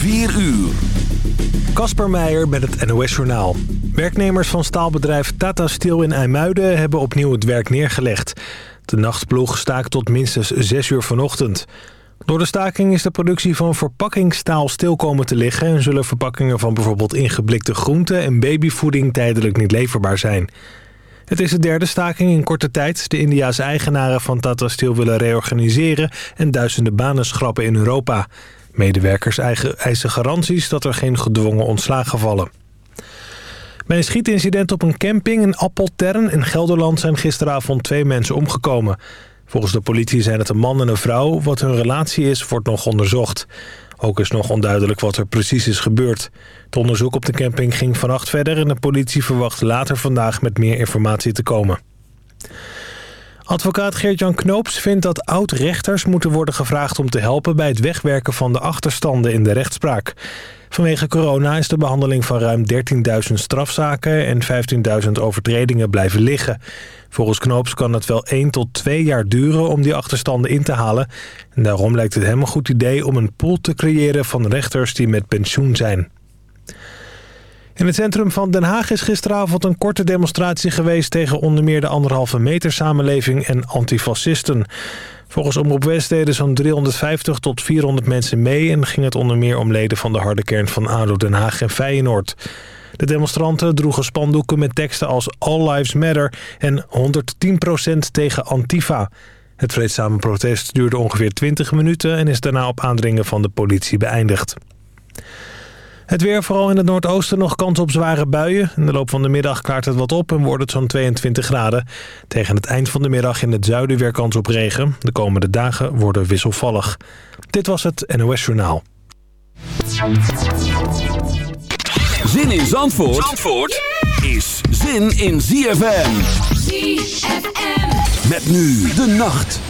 4 uur. Kasper Meijer met het NOS Journaal. Werknemers van staalbedrijf Tata Steel in IJmuiden hebben opnieuw het werk neergelegd. De nachtploeg staakt tot minstens 6 uur vanochtend. Door de staking is de productie van verpakkingsstaal stil komen te liggen... en zullen verpakkingen van bijvoorbeeld ingeblikte groenten en babyvoeding tijdelijk niet leverbaar zijn. Het is de derde staking in korte tijd. De Indiaanse eigenaren van Tata Steel willen reorganiseren... en duizenden banen schrappen in Europa. Medewerkers eisen garanties dat er geen gedwongen ontslagen vallen. Bij een schietincident op een camping in Appeltern in Gelderland... zijn gisteravond twee mensen omgekomen. Volgens de politie zijn het een man en een vrouw. Wat hun relatie is, wordt nog onderzocht. Ook is nog onduidelijk wat er precies is gebeurd. Het onderzoek op de camping ging vannacht verder... en de politie verwacht later vandaag met meer informatie te komen. Advocaat Geert-Jan Knoops vindt dat oud-rechters moeten worden gevraagd om te helpen... bij het wegwerken van de achterstanden in de rechtspraak. Vanwege corona is de behandeling van ruim 13.000 strafzaken... en 15.000 overtredingen blijven liggen. Volgens Knoops kan het wel 1 tot 2 jaar duren om die achterstanden in te halen. En daarom lijkt het hem een goed idee om een pool te creëren van rechters die met pensioen zijn. In het centrum van Den Haag is gisteravond een korte demonstratie geweest... tegen onder meer de anderhalve meter samenleving en antifascisten. Volgens Omroep West deden zo'n 350 tot 400 mensen mee... en ging het onder meer om leden van de harde kern van ADO Den Haag en Feyenoord. De demonstranten droegen spandoeken met teksten als All Lives Matter en 110% tegen Antifa. Het vreedzame protest duurde ongeveer 20 minuten en is daarna op aandringen van de politie beëindigd. Het weer, vooral in het noordoosten, nog kans op zware buien. In de loop van de middag klaart het wat op en wordt het zo'n 22 graden. Tegen het eind van de middag in het zuiden weer kans op regen. De komende dagen worden wisselvallig. Dit was het NOS Journaal. Zin in Zandvoort, Zandvoort is zin in ZFM. ZFM. Met nu de nacht.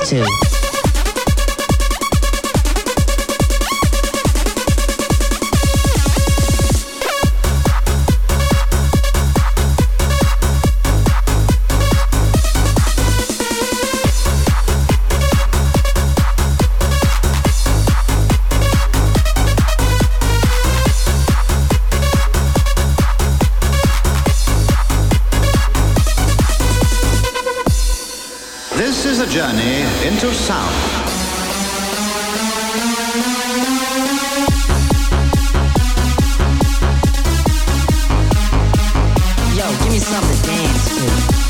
to. This is a journey into sound. Yo, give me something to dance to.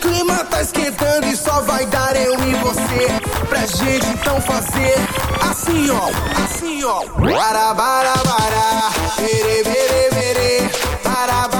clima tá esquentando e só vai dar eu e você. Pra gente então fazer assim ó, assim ó. Bara, bara, bara, bere, bere, bere, bara, bara.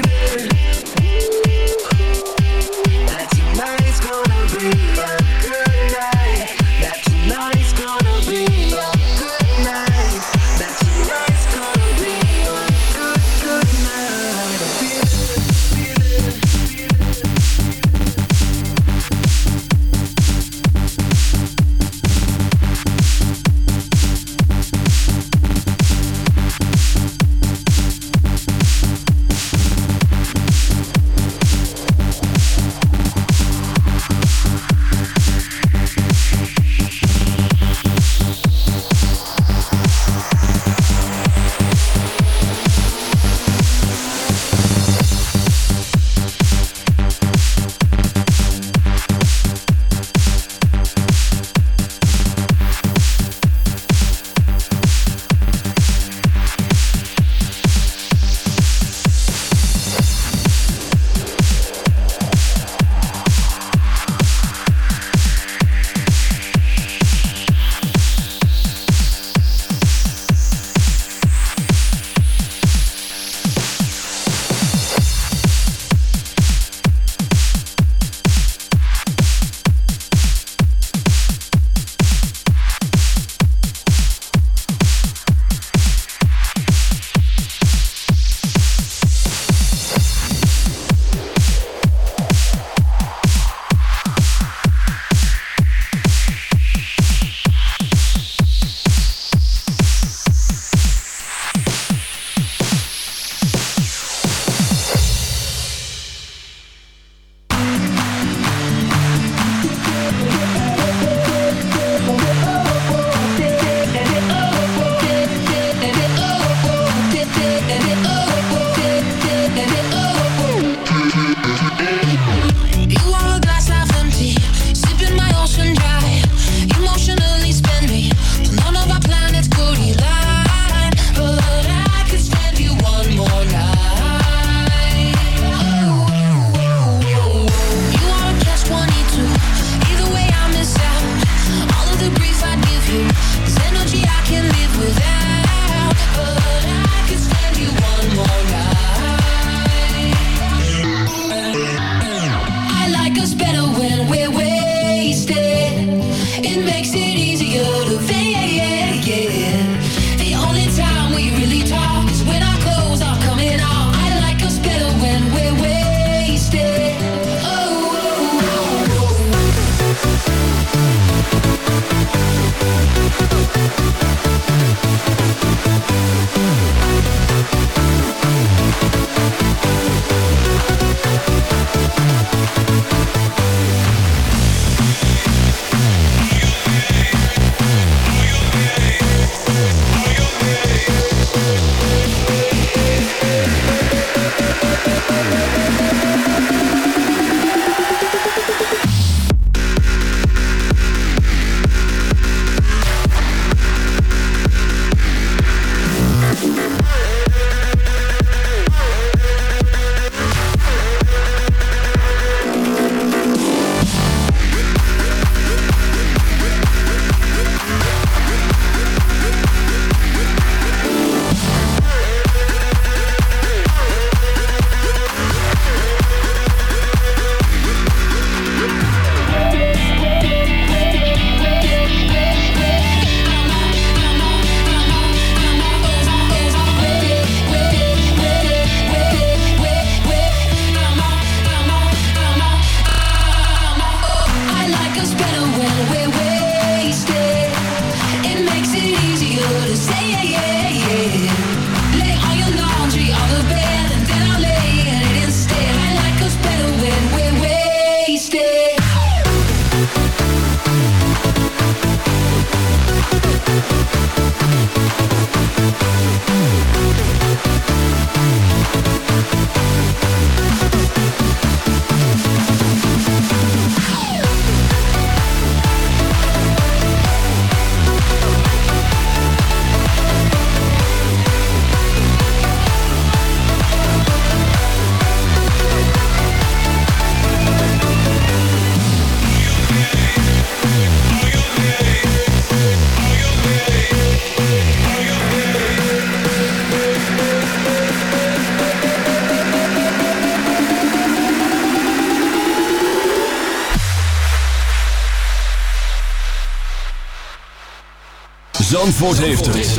Zandvoort heeft het.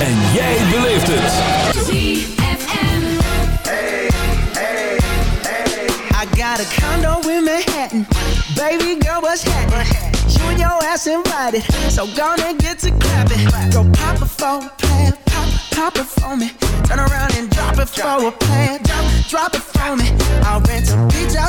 En jij beleeft het. I got a condo in Manhattan. Baby girl, what's happening? You and your ass invited. So gonna get to clapping. Go pop a plan. Pop, pop it for me. Turn around and drop it for a plan. Drop, drop it for me.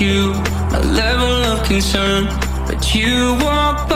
you a level of concern, but you walk by.